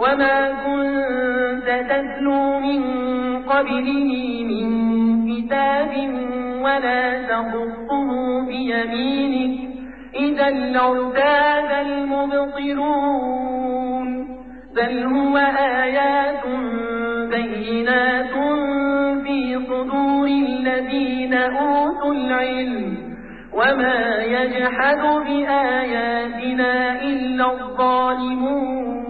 وما كنت تتلو من قبله من كتاب ولا تخطه بيمينك إذا لارتاب المبطلون بل هو آيات بينات في صدور الذين أوتوا العلم وما يجحد بآياتنا إلا الظالمون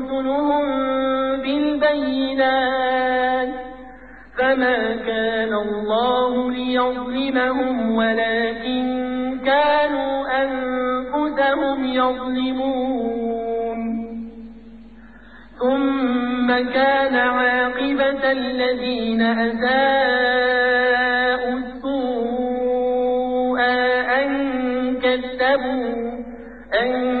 بالبينات فما كان الله ليظلمهم ولكن كانوا أنفسهم يظلمون. ثم كان عاقبة الذين أساءوا السوء أن كذبوا أن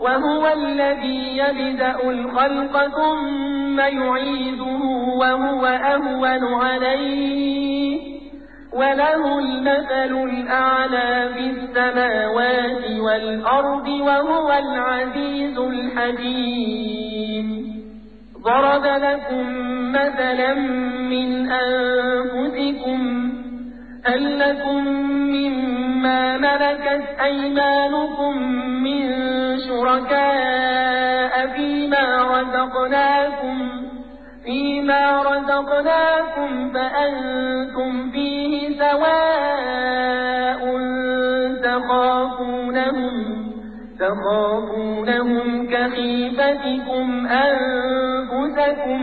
وهو الذي يبدأ الخلق ثم يعيده وهو أهون عليه. وله المثل الأعلى في السماوات والأرض وهو العزيز الحكيم. ضرب لكم مثلا من أنفسكم هل لكم مما ملكت أيمانكم من شركاء فيما رزقناكم فيما رزقناكم فأنتم فيه سواء تخافونهم تخافونهم كخيفتكم أنفسكم.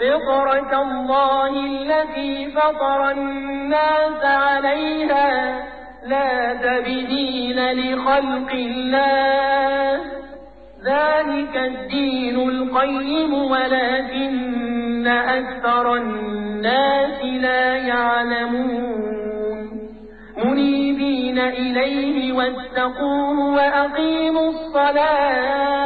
فطرة الله التي فطر الناس عليها. لا تبدين لخلق الله. ذلك الدين القيم ولكن أكثر الناس لا يعلمون. منيبين إليه واتقوه وأقيموا الصلاة.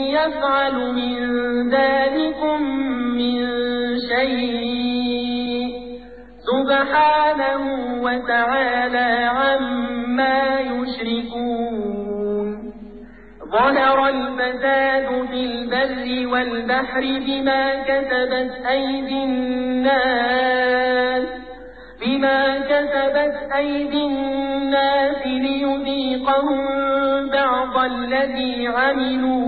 يفعل من ذلكم من شيء. سبحانه وتعالى عما يشركون. ظهر الفساد في البر والبحر بما كسبت أيدي الناس بما كسبت أيدي الناس ليذيقهم بعض الذي عملوا.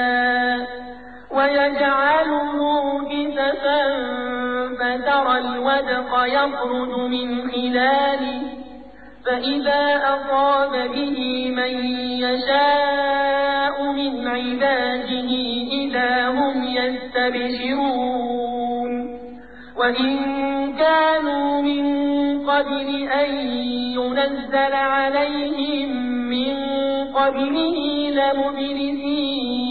ويجعله كسفا فترى الودق يخرج من خلاله فإذا أصاب به من يشاء من عباده إذا هم يستبشرون وإن كانوا من قبل أن ينزل عليهم من قبله لمبلسين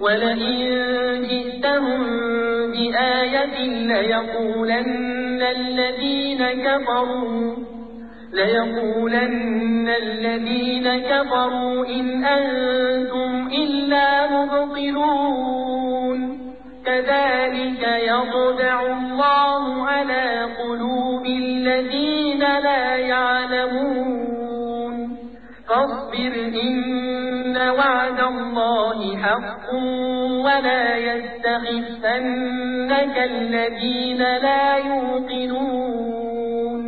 ولئن جئتهم بآية ليقولن الذين كفروا ليقولن الذين كفروا إن أنتم إلا مبطلون. كذلك يطبع الله على الله حق ولا يستخفنك الذين لا يوقنون.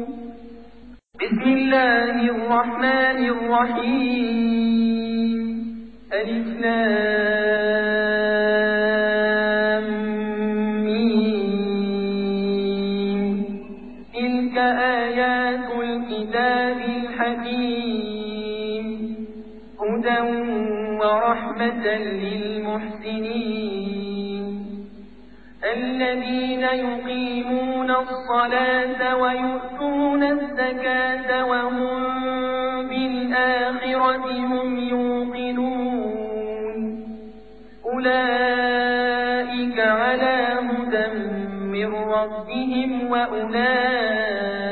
بسم الله الرحمن الرحيم. الإسلام ورحمة للمحسنين الذين يقيمون الصلاة ويؤتون الزكاة وهم بالآخرة هم يوقنون أولئك على هدى من ربهم وأولئك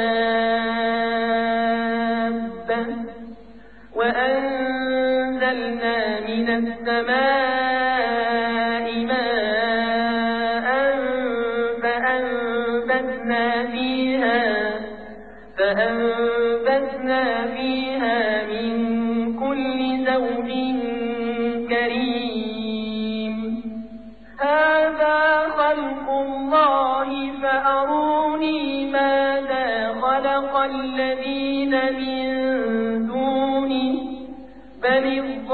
وأنزلنا من السماء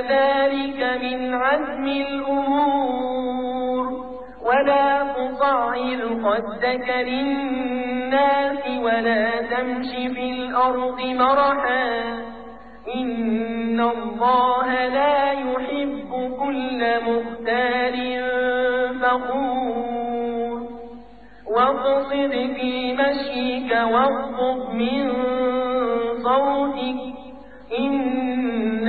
ذلك من عزم الأمور. ولا تصعر خدك للناس ولا تمش في الأرض مرحا. إن الله لا يحب كل مختال فخور. واقصد في مشيك واغضب من صوتك. إن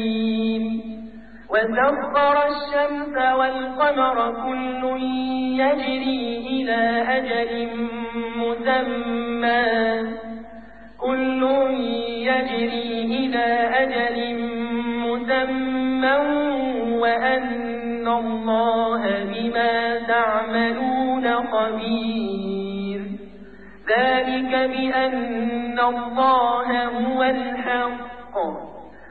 وسخر الشمس والقمر كل يجري إلى أجل مسمى. كل يجري إلى أجل مسمى. وأن الله بما تعملون خبير. ذلك بأن الله هو الحق.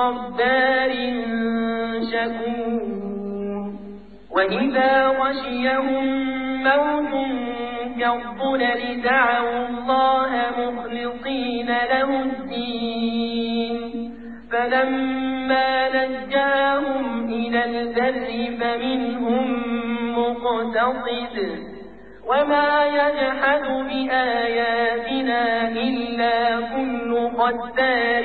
صبار شكور. وإذا غشيهم موت كالظلل دعوا الله مخلصين له الدين. فلما نجاهم إلى البر فمنهم مقتصد. وما يجحد بآياتنا إلا كل قدار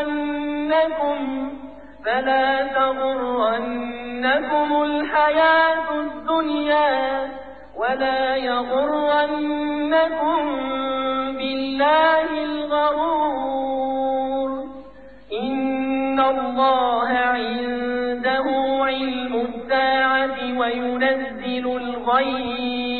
تغرنكم فلا تغرنكم الحياة الدنيا ولا يغرنكم بالله الغرور إن الله عنده علم الساعة وينزل الغيث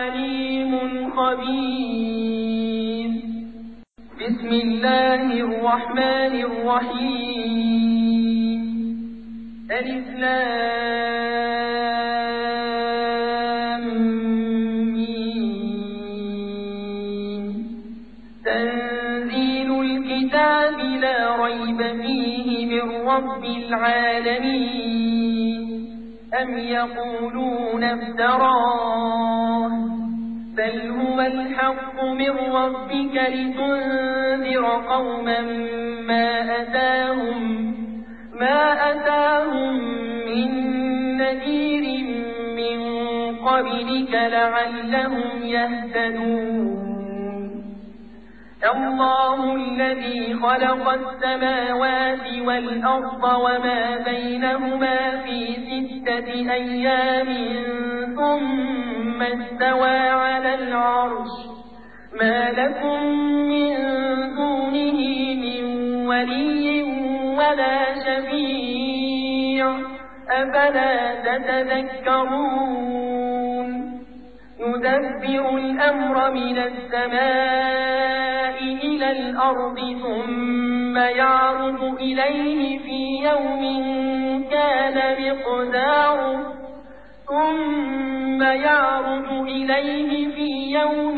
بسم الله الرحمن الرحيم الإسلام تنزيل الكتاب لا ريب فيه من رب العالمين أم يقولون افتراه بل هو الحق من ربك لتنذر قوما ما أتاهم ما أتاهم من نذير من قبلك لعلهم يهتدون. الله الذي خلق السماوات والأرض وما بينهما في ستة أيام ثم استوى على العرش. ما لكم من ولي ولا شفيع أفلا تتذكرون يدبر الأمر من السماء إلى الأرض ثم يعرض إليه في يوم كان مقداره ثم يعرض إليه في يوم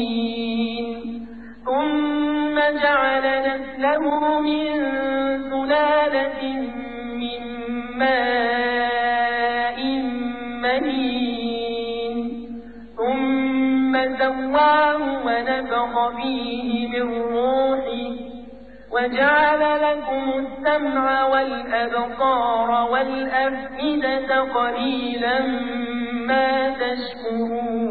نسله من سلالة من ماء مهين ثم سواه ونفخ فيه من روحه وجعل لكم السمع والأبصار والأفئدة قليلا ما تشكرون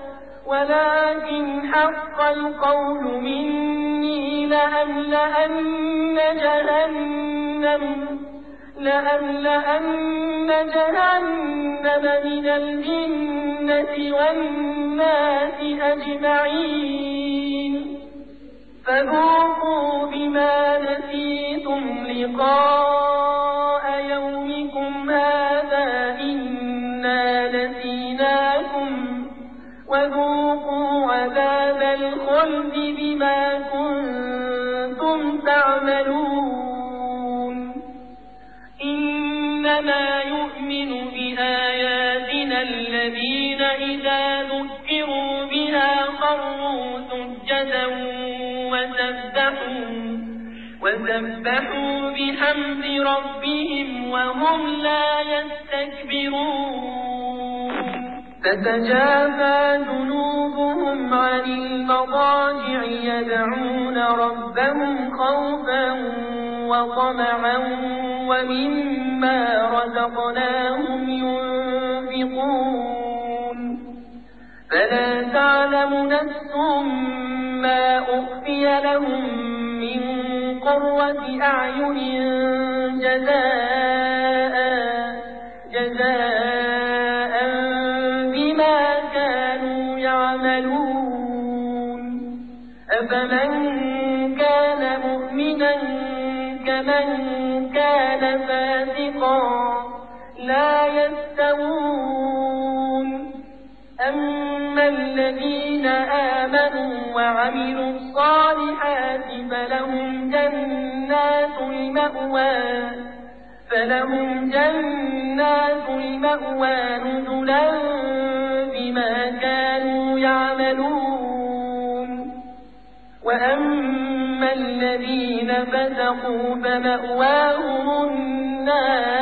ولكن حق القول مني لأملأن جهنم لأملأن جهنم من الجنة والناس أجمعين. فذوقوا بما نسيتم لقاء وسبحوا بحمد ربهم وهم لا يستكبرون تتجافى جنوبهم عن المضاجع يدعون ربهم خوفا وطمعا ومما رزقناهم ينفقون فلا تعلم نفس ما أخفي لهم قرة أعين جزاء جزاء بما كانوا يعملون. أفمن كان مؤمنا كمن كان فاسقا لا يستوون. أما الذين آمنوا وعملوا الصالحات فلهم جنات المأوى فلهم جنات المأوى نزلا بما كانوا يعملون. وأما الذين فسقوا فمأواهم النار.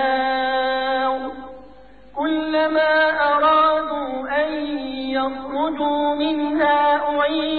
كلما أرادوا أن يخرجوا منها أعيدوا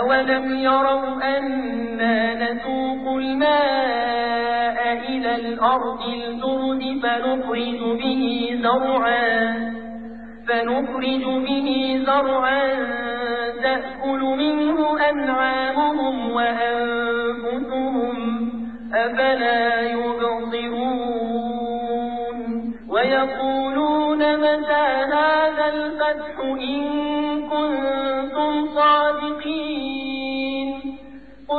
أولم يروا أنا نسوق الماء إلى الأرض الجرد فنخرج به زرعا فنخرج به زرعا تأكل منه أنعامهم وأنفسهم أفلا يبصرون ويقولون متى هذا الفتح إن كنتم صادقين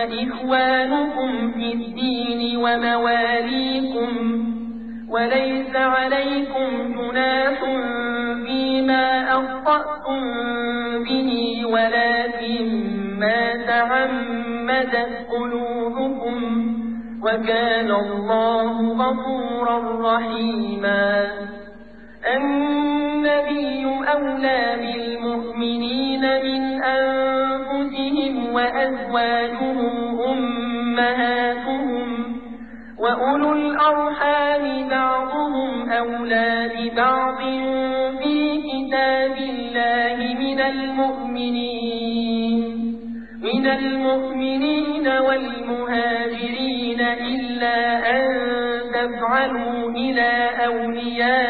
فإخوانكم في الدين ومواليكم وليس عليكم جناح فيما أخطأتم به ولكن ما تعمدت قلوبكم وكان الله غفورا رحيما. النبي أولى بالمؤمنين من أنفسهم وأزواجهم أمهاتهم وأولو الأرحام بعضهم أولى ببعض في كتاب الله من المؤمنين من المؤمنين والمهاجرين إلا أن تفعلوا إلى أوليائكم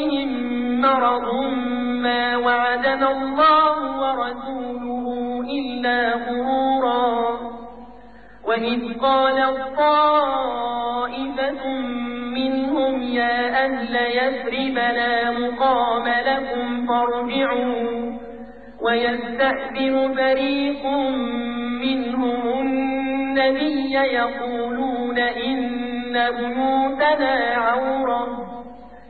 مرض ما وعدنا الله ورسوله إلا غرورا. وإذ قال الطائفة منهم يا أهل يثرب لا مقام لكم فارجعوا. ويستأذن فريق منهم النبي يقولون إن بيوتنا عورة.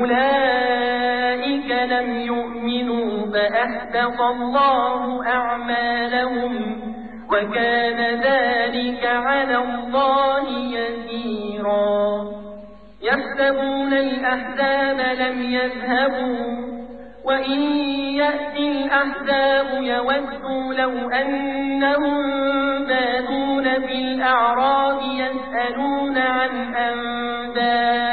أولئك لم يؤمنوا فأحبط الله أعمالهم وكان ذلك على الله يسيرا يحسبون الأحزاب لم يذهبوا وإن يأتي الأحزاب يودوا لو أنهم بادون في الأعراب يسألون عن أنبائكم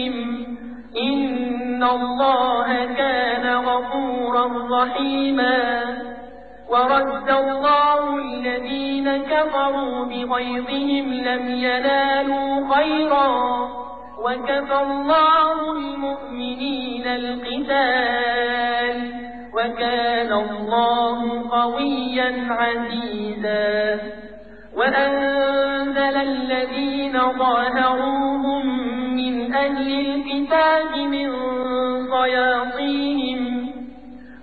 الله كان غفورا رحيما ورد الله الذين كفروا بغيظهم لم ينالوا خيرا وكفى الله المؤمنين القتال وكان الله قويا عزيزا وأنزل الذين ظاهروهم من أهل الكتاب من صياصيهم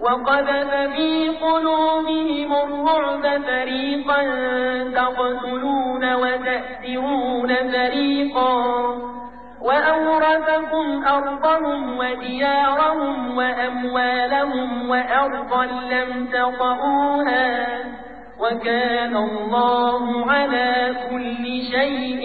وقذف في قلوبهم الرعب فريقا تقتلون وتأثرون فريقا وأورثكم أرضهم وديارهم وأموالهم وأرضا لم تطئوها وكان الله على كل شيء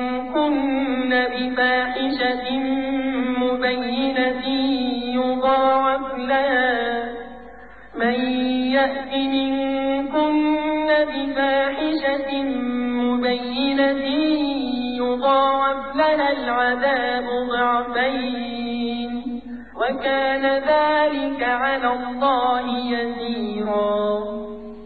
بفاحشة مبينة يضاعف لها. من يأت منكن بفاحشة مبينة يضاعف لها العذاب ضعفين. وكان ذلك على الله يسيرا.